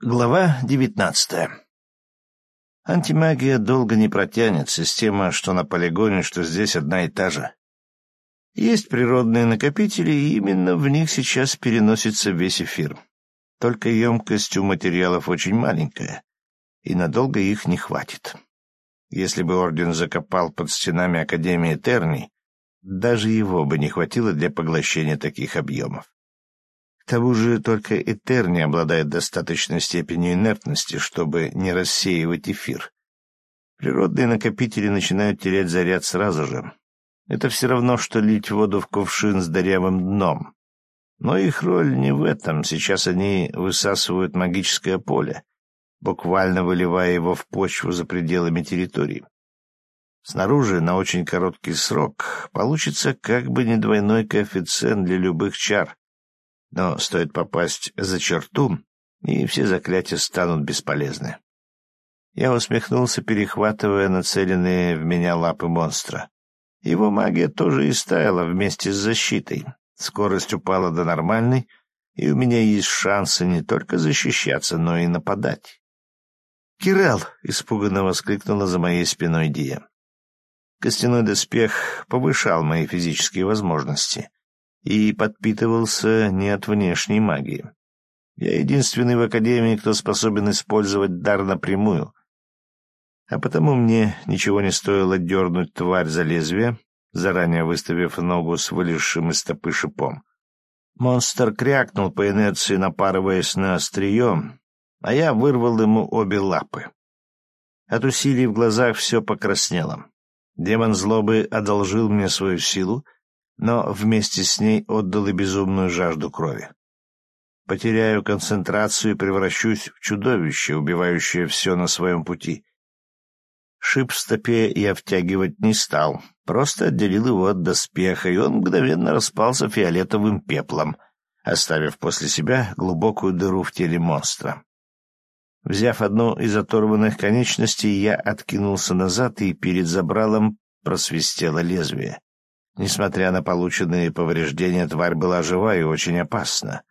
Глава девятнадцатая Антимагия долго не протянет, система что на полигоне, что здесь одна и та же. Есть природные накопители, и именно в них сейчас переносится весь эфир. Только емкость у материалов очень маленькая, и надолго их не хватит. Если бы Орден закопал под стенами Академии Терни, даже его бы не хватило для поглощения таких объемов. Тому же только Этерни обладает достаточной степенью инертности, чтобы не рассеивать эфир. Природные накопители начинают терять заряд сразу же. Это все равно, что лить воду в кувшин с дырявым дном. Но их роль не в этом. Сейчас они высасывают магическое поле, буквально выливая его в почву за пределами территории. Снаружи на очень короткий срок получится как бы не двойной коэффициент для любых чар, но стоит попасть за черту, и все заклятия станут бесполезны. Я усмехнулся, перехватывая нацеленные в меня лапы монстра. Его магия тоже истаяла вместе с защитой. Скорость упала до нормальной, и у меня есть шансы не только защищаться, но и нападать. «Кирелл!» — испуганно воскликнула за моей спиной Дия. Костяной доспех повышал мои физические возможности, и подпитывался не от внешней магии. Я единственный в Академии, кто способен использовать дар напрямую. А потому мне ничего не стоило дернуть тварь за лезвие, заранее выставив ногу с вылезшим из стопы шипом. Монстр крякнул по инерции, напарываясь на острие, а я вырвал ему обе лапы. От усилий в глазах все покраснело. Демон злобы одолжил мне свою силу — но вместе с ней отдал и безумную жажду крови. Потеряю концентрацию и превращусь в чудовище, убивающее все на своем пути. Шип в стопе я втягивать не стал, просто отделил его от доспеха, и он мгновенно распался фиолетовым пеплом, оставив после себя глубокую дыру в теле монстра. Взяв одну из оторванных конечностей, я откинулся назад, и перед забралом просвистело лезвие. Несмотря на полученные повреждения, тварь была жива и очень опасна.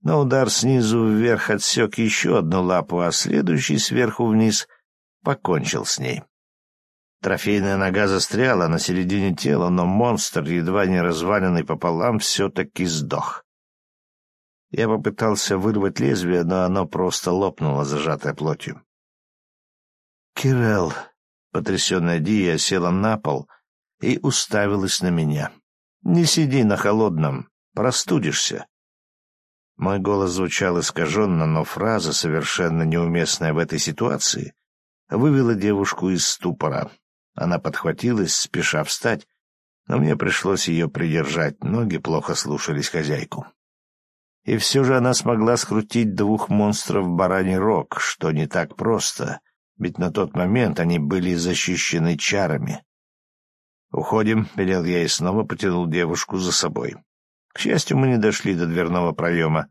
Но удар снизу вверх отсек еще одну лапу, а следующий сверху вниз покончил с ней. Трофейная нога застряла на середине тела, но монстр, едва не разваленный пополам, все-таки сдох. Я попытался вырвать лезвие, но оно просто лопнуло, зажатое плотью. «Кирелл!» — потрясенная Дия села на пол — и уставилась на меня. «Не сиди на холодном, простудишься». Мой голос звучал искаженно, но фраза, совершенно неуместная в этой ситуации, вывела девушку из ступора. Она подхватилась, спеша встать, но мне пришлось ее придержать, ноги плохо слушались хозяйку. И все же она смогла скрутить двух монстров в бараний рог, что не так просто, ведь на тот момент они были защищены чарами. «Уходим», — велел я и снова потянул девушку за собой. К счастью, мы не дошли до дверного проема,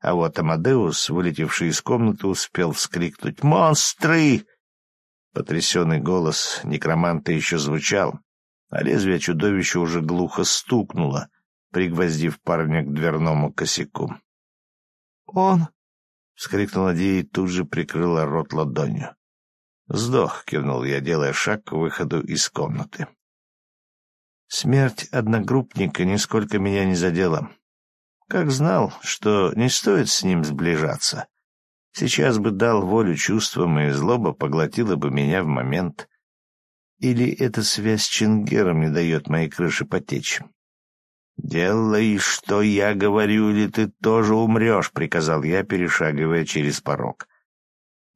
а вот Амадеус, вылетевший из комнаты, успел вскрикнуть «Монстры!». Потрясенный голос некроманта еще звучал, а лезвие чудовища уже глухо стукнуло, пригвоздив парня к дверному косяку. «Он!» — вскрикнула Ди и тут же прикрыла рот ладонью. «Сдох», — кивнул я, делая шаг к выходу из комнаты. Смерть одногруппника нисколько меня не задела. Как знал, что не стоит с ним сближаться. Сейчас бы дал волю чувствам, и злоба поглотила бы меня в момент. Или эта связь с Чингером не дает моей крыше потечь? «Делай, что я говорю, или ты тоже умрешь», — приказал я, перешагивая через порог.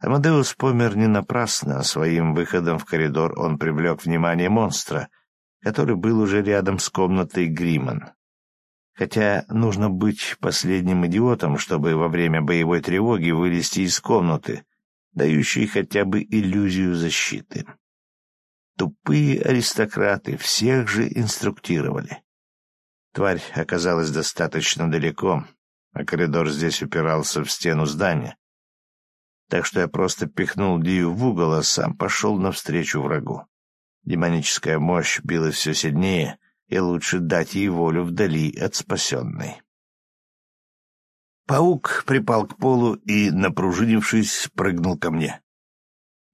Амадеус помер не напрасно, своим выходом в коридор он привлек внимание монстра — который был уже рядом с комнатой Гриман. Хотя нужно быть последним идиотом, чтобы во время боевой тревоги вылезти из комнаты, дающей хотя бы иллюзию защиты. Тупые аристократы всех же инструктировали. Тварь оказалась достаточно далеко, а коридор здесь упирался в стену здания. Так что я просто пихнул Дию в угол, а сам пошел навстречу врагу. Демоническая мощь била все сильнее, и лучше дать ей волю вдали от спасенной. Паук припал к полу и, напружинившись, прыгнул ко мне.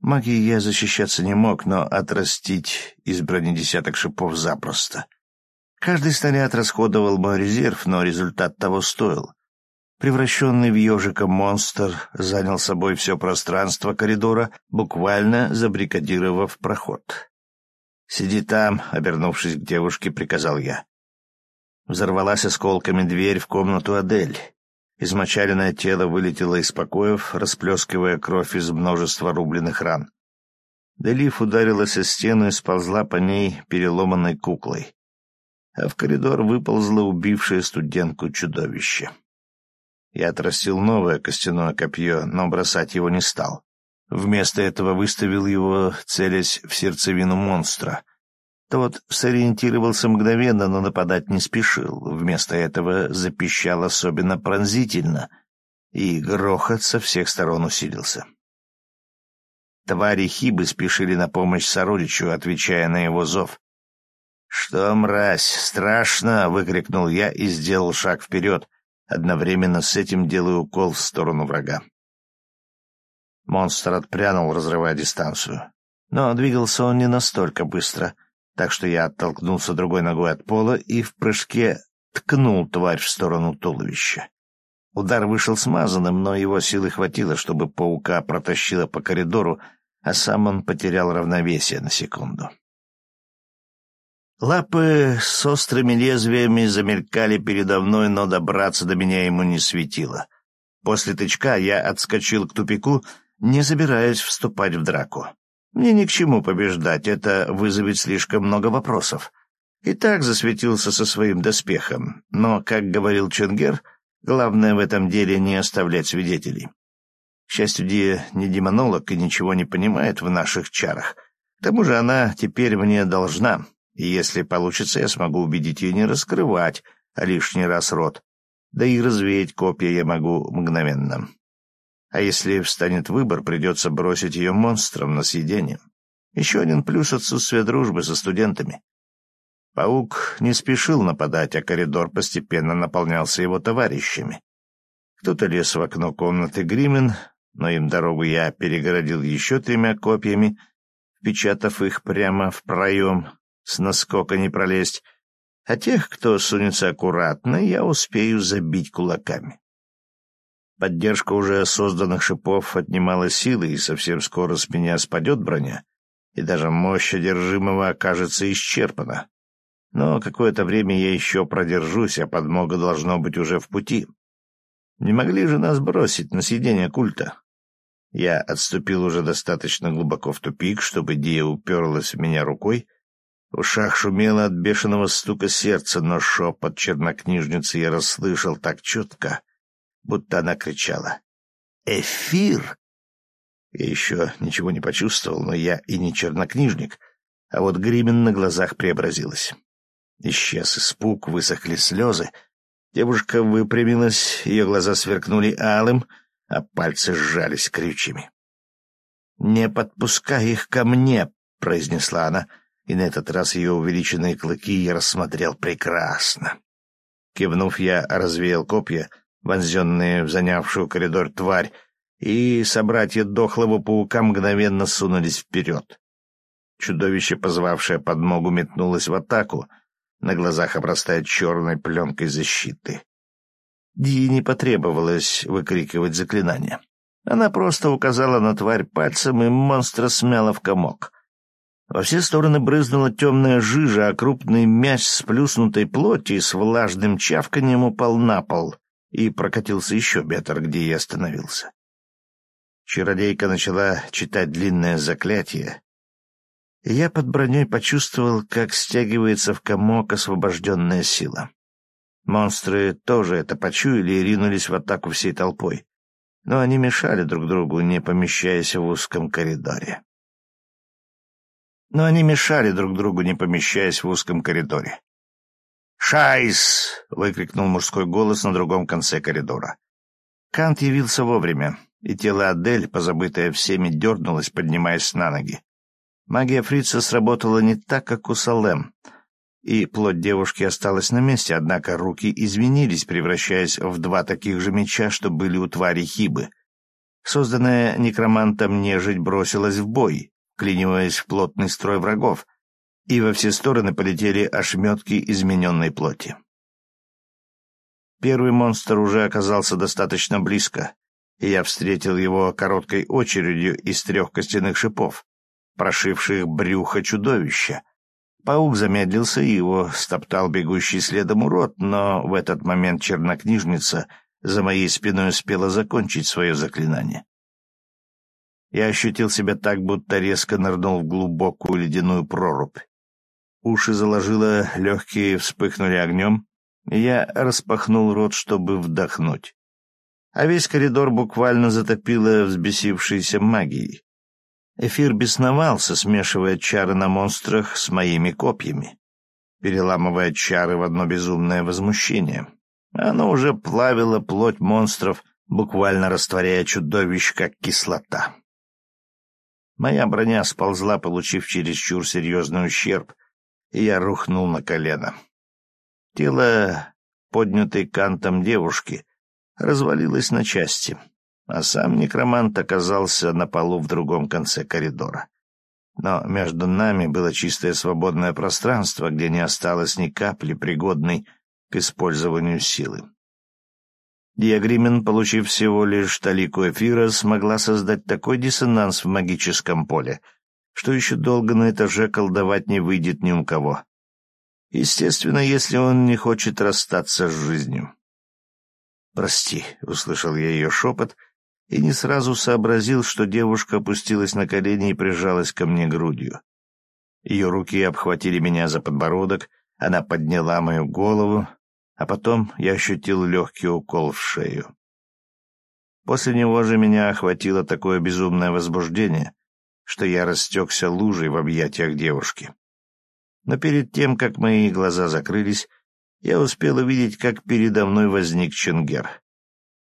Магией я защищаться не мог, но отрастить из брони десяток шипов запросто. Каждый снаряд расходовал мой резерв, но результат того стоил. Превращенный в ежика монстр занял собой все пространство коридора, буквально забрикадировав проход. «Сиди там», — обернувшись к девушке, приказал я. Взорвалась осколками дверь в комнату Адель. Измочаленное тело вылетело из покоев, расплескивая кровь из множества рубленых ран. Делив ударилась о стену и сползла по ней переломанной куклой. А в коридор выползло убившее студентку чудовище. Я отрастил новое костяное копье, но бросать его не стал. Вместо этого выставил его, целясь в сердцевину монстра. Тот сориентировался мгновенно, но нападать не спешил. Вместо этого запищал особенно пронзительно, и грохот со всех сторон усилился. Твари Хибы спешили на помощь сородичу, отвечая на его зов. «Что, мразь, страшно!» — выкрикнул я и сделал шаг вперед, одновременно с этим делая укол в сторону врага. Монстр отпрянул, разрывая дистанцию. Но двигался он не настолько быстро, так что я оттолкнулся другой ногой от пола и в прыжке ткнул тварь в сторону туловища. Удар вышел смазанным, но его силы хватило, чтобы паука протащило по коридору, а сам он потерял равновесие на секунду. Лапы с острыми лезвиями замелькали передо мной, но добраться до меня ему не светило. После тычка я отскочил к тупику, не собираясь вступать в драку. Мне ни к чему побеждать, это вызовет слишком много вопросов. И так засветился со своим доспехом, но, как говорил Ченгер, главное в этом деле не оставлять свидетелей. К счастью, Дия не демонолог и ничего не понимает в наших чарах. К тому же она теперь мне должна, и если получится, я смогу убедить ее не раскрывать а лишний раз рот. Да и развеять копья я могу мгновенно. А если встанет выбор, придется бросить ее монстром на съедение. Еще один плюс отсутствия дружбы со студентами. Паук не спешил нападать, а коридор постепенно наполнялся его товарищами. Кто-то лез в окно комнаты Гримен, но им дорогу я перегородил еще тремя копьями, впечатав их прямо в проем, с наскока не пролезть, а тех, кто сунется аккуратно, я успею забить кулаками. Поддержка уже созданных шипов отнимала силы, и совсем скоро с меня спадет броня, и даже мощь одержимого окажется исчерпана. Но какое-то время я еще продержусь, а подмога должно быть уже в пути. Не могли же нас бросить на съедение культа? Я отступил уже достаточно глубоко в тупик, чтобы Дия уперлась в меня рукой — в ушах шумело от бешеного стука сердца, но шепот чернокнижницы я расслышал так четко, будто она кричала. «Эфир!» Я еще ничего не почувствовал, но я и не чернокнижник, а вот Гримен на глазах преобразилась. Исчез испуг, высохли слезы. Девушка выпрямилась, ее глаза сверкнули алым, а пальцы сжались крючьями. «Не подпускай их ко мне», — произнесла она, — и на этот раз ее увеличенные клыки я рассмотрел прекрасно. Кивнув, я развеял копья, вонзенные в занявшую коридор тварь, и собратья дохлого паука мгновенно сунулись вперед. Чудовище, позвавшее подмогу, метнулось в атаку, на глазах обрастая черной пленкой защиты. Ди не потребовалось выкрикивать заклинание. Она просто указала на тварь пальцем, и монстра смяла в комок. Во все стороны брызнула темная жижа, а крупный мяч с плюснутой плоти с влажным чавканием упал на пол и прокатился еще метр, где я остановился. Чародейка начала читать длинное заклятие, и я под броней почувствовал, как стягивается в комок освобожденная сила. Монстры тоже это почуяли и ринулись в атаку всей толпой, но они мешали друг другу, не помещаясь в узком коридоре но они мешали друг другу, не помещаясь в узком коридоре. «Шайс!» — выкрикнул мужской голос на другом конце коридора. Кант явился вовремя, и тело Адель, позабытое всеми, дернулось, поднимаясь на ноги. Магия фрица сработала не так, как у Салем. и плоть девушки осталась на месте, однако руки изменились, превращаясь в два таких же меча, что были у твари Хибы. Созданная некромантом нежить бросилась в бой, клиниваясь в плотный строй врагов, и во все стороны полетели ошметки измененной плоти. Первый монстр уже оказался достаточно близко, и я встретил его короткой очередью из трех костяных шипов, прошивших брюхо чудовища. Паук замедлился, и его стоптал бегущий следом урод, но в этот момент чернокнижница за моей спиной успела закончить свое заклинание. Я ощутил себя так, будто резко нырнул в глубокую ледяную прорубь. Уши заложило, легкие вспыхнули огнем, я распахнул рот, чтобы вдохнуть. А весь коридор буквально затопило взбесившейся магией. Эфир бесновался, смешивая чары на монстрах с моими копьями, переламывая чары в одно безумное возмущение. Оно уже плавило плоть монстров, буквально растворяя чудовищ, как кислота. Моя броня сползла, получив чересчур серьезный ущерб, и я рухнул на колено. Тело, поднятой кантом девушки, развалилось на части, а сам некромант оказался на полу в другом конце коридора. Но между нами было чистое свободное пространство, где не осталось ни капли пригодной к использованию силы. Диагримен, получив всего лишь талику эфира, смогла создать такой диссонанс в магическом поле, что еще долго на этаже колдовать не выйдет ни у кого. Естественно, если он не хочет расстаться с жизнью. «Прости», — услышал я ее шепот, и не сразу сообразил, что девушка опустилась на колени и прижалась ко мне грудью. Ее руки обхватили меня за подбородок, она подняла мою голову, а потом я ощутил легкий укол в шею. После него же меня охватило такое безумное возбуждение, что я растекся лужей в объятиях девушки. Но перед тем, как мои глаза закрылись, я успел увидеть, как передо мной возник Ченгер.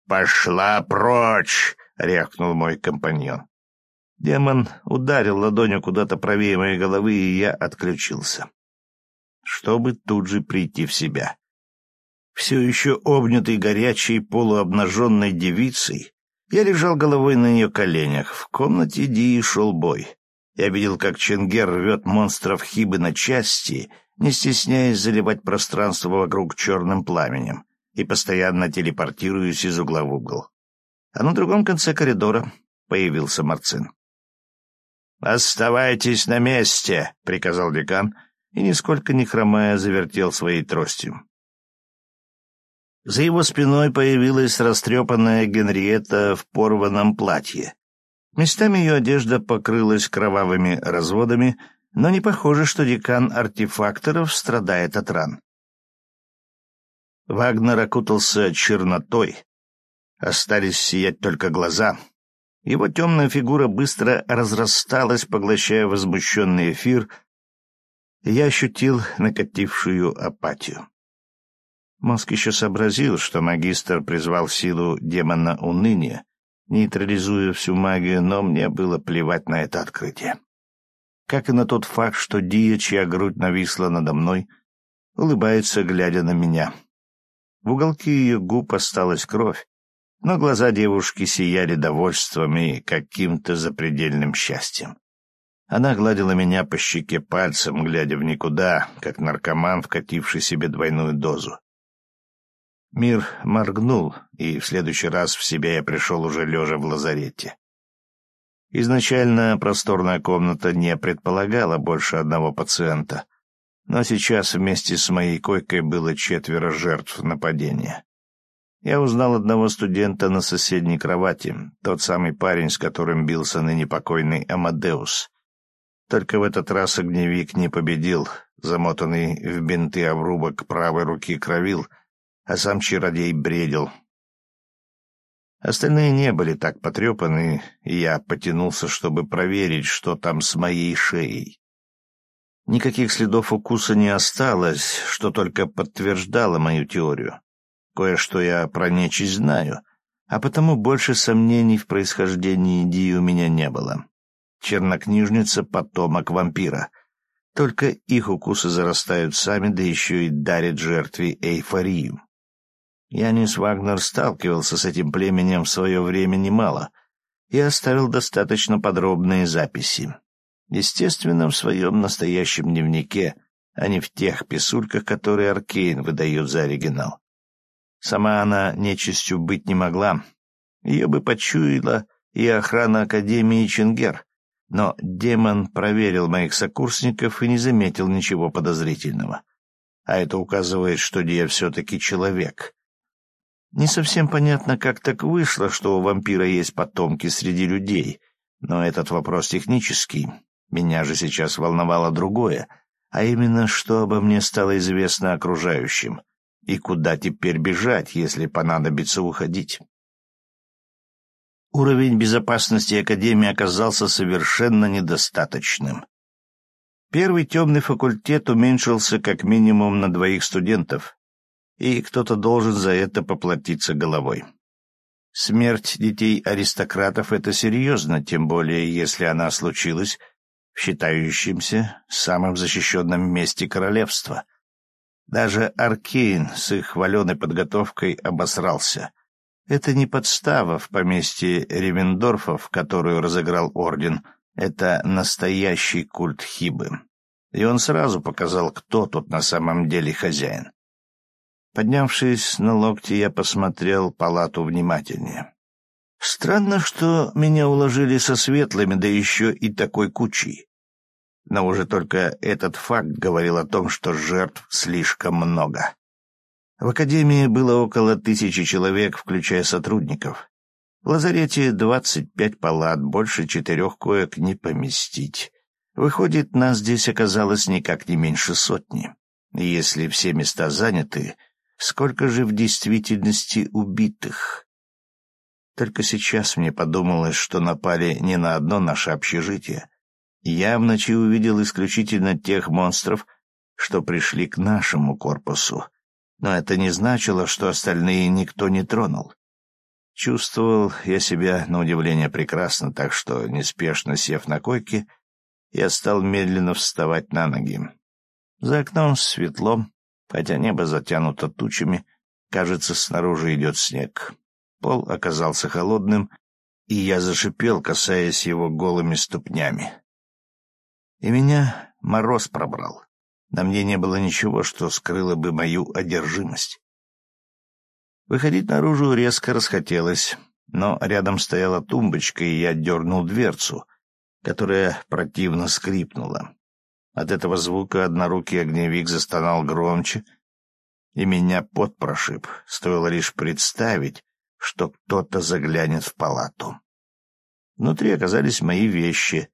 «Пошла прочь!» — рявкнул мой компаньон. Демон ударил ладонью куда-то правее моей головы, и я отключился. Чтобы тут же прийти в себя. Все еще обнятый горячей полуобнаженной девицей, я лежал головой на ее коленях. В комнате Дии шел бой. Я видел, как Ченгер рвет монстров Хибы на части, не стесняясь заливать пространство вокруг черным пламенем и постоянно телепортируясь из угла в угол. А на другом конце коридора появился Марцин. «Оставайтесь на месте!» — приказал декан, и, нисколько не хромая, завертел своей тростью. За его спиной появилась растрепанная Генриетта в порванном платье. Местами ее одежда покрылась кровавыми разводами, но не похоже, что декан артефакторов страдает от ран. Вагнер окутался чернотой. Остались сиять только глаза. Его темная фигура быстро разрасталась, поглощая возмущенный эфир. Я ощутил накатившую апатию. Мозг еще сообразил, что магистр призвал силу демона уныния, нейтрализуя всю магию, но мне было плевать на это открытие. Как и на тот факт, что Дия, чья грудь нависла надо мной, улыбается, глядя на меня. В уголке ее губ осталась кровь, но глаза девушки сияли довольством и каким-то запредельным счастьем. Она гладила меня по щеке пальцем, глядя в никуда, как наркоман, вкативший себе двойную дозу. Мир моргнул, и в следующий раз в себя я пришел уже лежа в лазарете. Изначально просторная комната не предполагала больше одного пациента, но сейчас вместе с моей койкой было четверо жертв нападения. Я узнал одного студента на соседней кровати, тот самый парень, с которым бился ныне покойный Амадеус. Только в этот раз огневик не победил, замотанный в бинты обрубок правой руки кровил — а сам чародей бредил. Остальные не были так потрепаны, и я потянулся, чтобы проверить, что там с моей шеей. Никаких следов укуса не осталось, что только подтверждало мою теорию. Кое-что я про нечисть знаю, а потому больше сомнений в происхождении Ди у меня не было. Чернокнижница — потомок вампира. Только их укусы зарастают сами, да еще и дарят жертве эйфорию. Янис Вагнер сталкивался с этим племенем в свое время немало и оставил достаточно подробные записи. Естественно, в своем настоящем дневнике, а не в тех писульках, которые Аркейн выдает за оригинал. Сама она нечистью быть не могла. Ее бы почуяла и охрана Академии Чингер, но демон проверил моих сокурсников и не заметил ничего подозрительного. А это указывает, что Дия все-таки человек, не совсем понятно, как так вышло, что у вампира есть потомки среди людей, но этот вопрос технический. Меня же сейчас волновало другое, а именно, что обо мне стало известно окружающим, и куда теперь бежать, если понадобится уходить. Уровень безопасности Академии оказался совершенно недостаточным. Первый темный факультет уменьшился как минимум на двоих студентов, и кто-то должен за это поплатиться головой. Смерть детей аристократов — это серьезно, тем более если она случилась в считающемся самым защищенном месте королевства. Даже Аркейн с их хваленой подготовкой обосрался. Это не подстава в поместье Ревендорфов, которую разыграл Орден. Это настоящий культ Хибы. И он сразу показал, кто тут на самом деле хозяин. Поднявшись на локти, я посмотрел палату внимательнее. Странно, что меня уложили со светлыми, да еще и такой кучей. Но уже только этот факт говорил о том, что жертв слишком много. В академии было около тысячи человек, включая сотрудников. В лазарете двадцать пять палат, больше четырех коек не поместить. Выходит, нас здесь оказалось никак не меньше сотни. Если все места заняты, Сколько же в действительности убитых? Только сейчас мне подумалось, что напали не на одно наше общежитие. Я в ночи увидел исключительно тех монстров, что пришли к нашему корпусу. Но это не значило, что остальные никто не тронул. Чувствовал я себя, на удивление, прекрасно, так что, неспешно сев на койке, я стал медленно вставать на ноги. За окном светло, Хотя небо затянуто тучами, кажется, снаружи идет снег. Пол оказался холодным, и я зашипел, касаясь его голыми ступнями. И меня мороз пробрал. На мне не было ничего, что скрыло бы мою одержимость. Выходить наружу резко расхотелось, но рядом стояла тумбочка, и я дернул дверцу, которая противно скрипнула. От этого звука однорукий огневик застонал громче, и меня пот прошиб. Стоило лишь представить, что кто-то заглянет в палату. Внутри оказались мои вещи,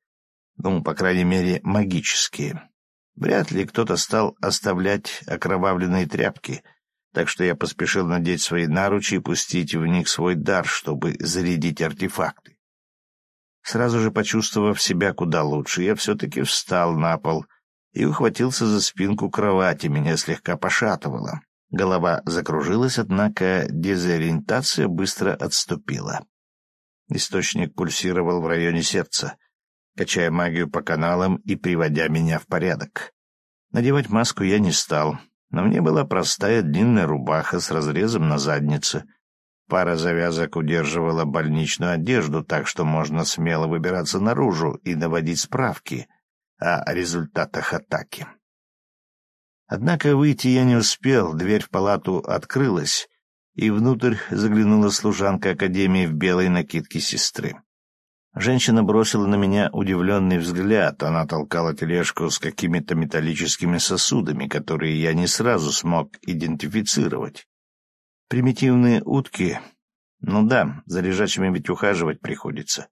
ну, по крайней мере, магические. Вряд ли кто-то стал оставлять окровавленные тряпки, так что я поспешил надеть свои наручи и пустить в них свой дар, чтобы зарядить артефакты. Сразу же почувствовав себя куда лучше, я все-таки встал на пол и ухватился за спинку кровати, меня слегка пошатывало. Голова закружилась, однако дезориентация быстро отступила. Источник пульсировал в районе сердца, качая магию по каналам и приводя меня в порядок. Надевать маску я не стал, но мне была простая длинная рубаха с разрезом на заднице. Пара завязок удерживала больничную одежду, так что можно смело выбираться наружу и наводить справки — о результатах атаки. Однако выйти я не успел, дверь в палату открылась, и внутрь заглянула служанка Академии в белой накидке сестры. Женщина бросила на меня удивленный взгляд. Она толкала тележку с какими-то металлическими сосудами, которые я не сразу смог идентифицировать. Примитивные утки. Ну да, за лежачими ведь ухаживать приходится.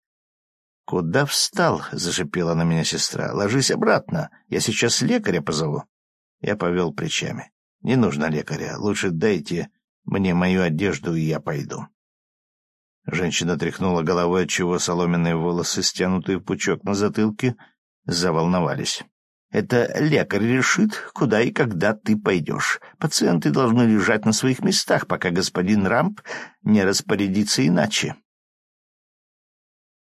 «Куда встал?» — зашипела на меня сестра. «Ложись обратно. Я сейчас лекаря позову». Я повел плечами. «Не нужно лекаря. Лучше дайте мне мою одежду, и я пойду». Женщина тряхнула головой, отчего соломенные волосы, стянутые в пучок на затылке, заволновались. «Это лекарь решит, куда и когда ты пойдешь. Пациенты должны лежать на своих местах, пока господин Рамп не распорядится иначе».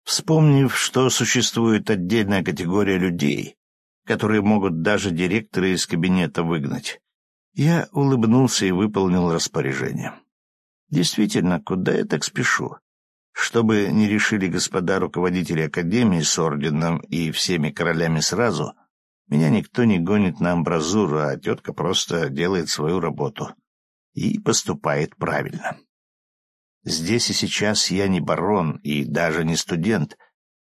Вспомнив, что существует отдельная категория людей, которые могут даже директора из кабинета выгнать. Я улыбнулся и выполнил распоряжение. Действительно, куда я так спешу? Чтобы не решили господа руководители Академии с орденом и всеми королями сразу, меня никто не гонит на амбразуру, а тетка просто делает свою работу. И поступает правильно. Здесь и сейчас я не барон и даже не студент.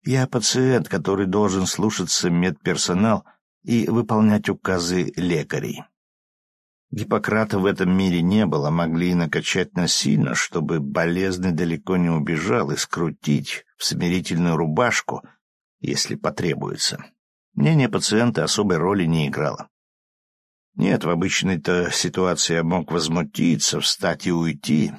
Я пациент, который должен слушаться медперсонал и выполнять указы лекарей. Гиппократа в этом мире не было, могли и накачать насильно, чтобы болезный далеко не убежал, и скрутить в смирительную рубашку, если потребуется. Мнение пациента особой роли не играло. Нет, в обычной-то ситуации я мог возмутиться, встать и уйти.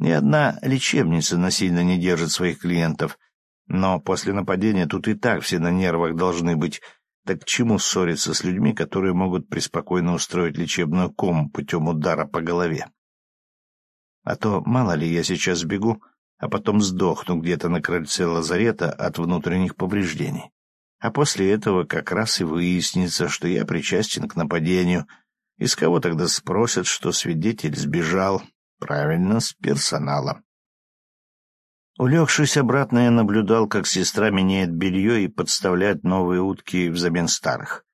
Ни одна лечебница насильно не держит своих клиентов, но после нападения тут и так все на нервах должны быть, так к чему ссориться с людьми, которые могут преспокойно устроить лечебную кому путем удара по голове? А то мало ли я сейчас бегу, а потом сдохну где-то на крыльце лазарета от внутренних повреждений. А после этого как раз и выяснится, что я причастен к нападению, и с кого тогда спросят, что свидетель сбежал? Правильно, с персонала. Улегшись обратно, я наблюдал, как сестра меняет белье и подставляет новые утки взамен старых.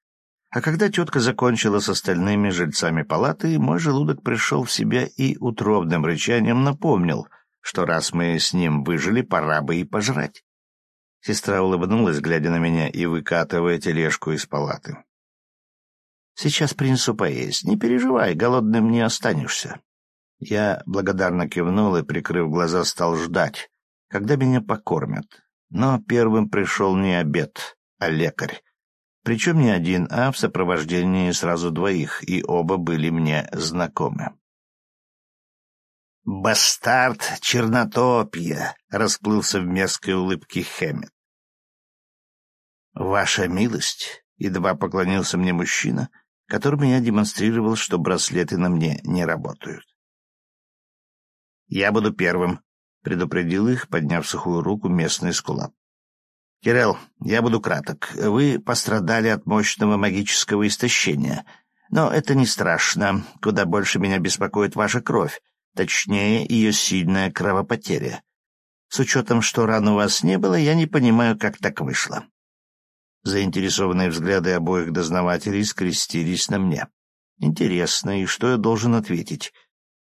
А когда тетка закончила с остальными жильцами палаты, мой желудок пришел в себя и утробным рычанием напомнил, что раз мы с ним выжили, пора бы и пожрать. Сестра улыбнулась, глядя на меня и выкатывая тележку из палаты. «Сейчас принесу поесть. Не переживай, голодным не останешься». Я благодарно кивнул и, прикрыв глаза, стал ждать, когда меня покормят. Но первым пришел не обед, а лекарь. Причем не один, а в сопровождении сразу двоих, и оба были мне знакомы. «Бастард чернотопья!» — расплылся в мерзкой улыбке Хэммет. «Ваша милость!» — едва поклонился мне мужчина, который меня демонстрировал, что браслеты на мне не работают. «Я буду первым», — предупредил их, подняв сухую руку местный скулап. «Кирелл, я буду краток. Вы пострадали от мощного магического истощения. Но это не страшно. Куда больше меня беспокоит ваша кровь, точнее, ее сильная кровопотеря. С учетом, что ран у вас не было, я не понимаю, как так вышло». Заинтересованные взгляды обоих дознавателей скрестились на мне. «Интересно, и что я должен ответить?»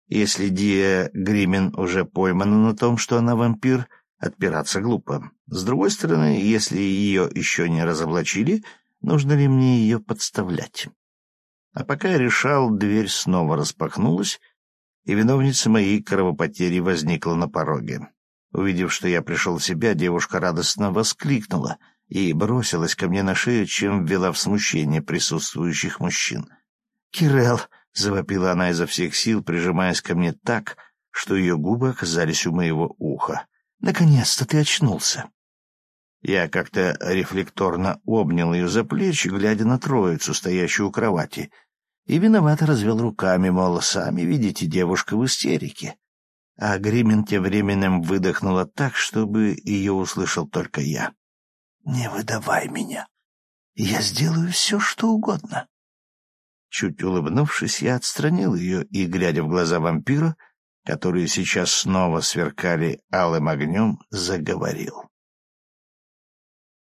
Если Дия Гримен уже поймана на том, что она вампир, отпираться глупо. С другой стороны, если ее еще не разоблачили, нужно ли мне ее подставлять? А пока я решал, дверь снова распахнулась, и виновница моей кровопотери возникла на пороге. Увидев, что я пришел в себя, девушка радостно воскликнула и бросилась ко мне на шею, чем ввела в смущение присутствующих мужчин. «Кирелл, — завопила она изо всех сил, прижимаясь ко мне так, что ее губы оказались у моего уха. «Наконец-то ты очнулся!» Я как-то рефлекторно обнял ее за плечи, глядя на троицу, стоящую у кровати, и виновато развел руками, мол, сами видите, девушка в истерике. А Гримен тем временем выдохнула так, чтобы ее услышал только я. «Не выдавай меня. Я сделаю все, что угодно». Чуть улыбнувшись, я отстранил ее и, глядя в глаза вампира, которые сейчас снова сверкали алым огнем, заговорил.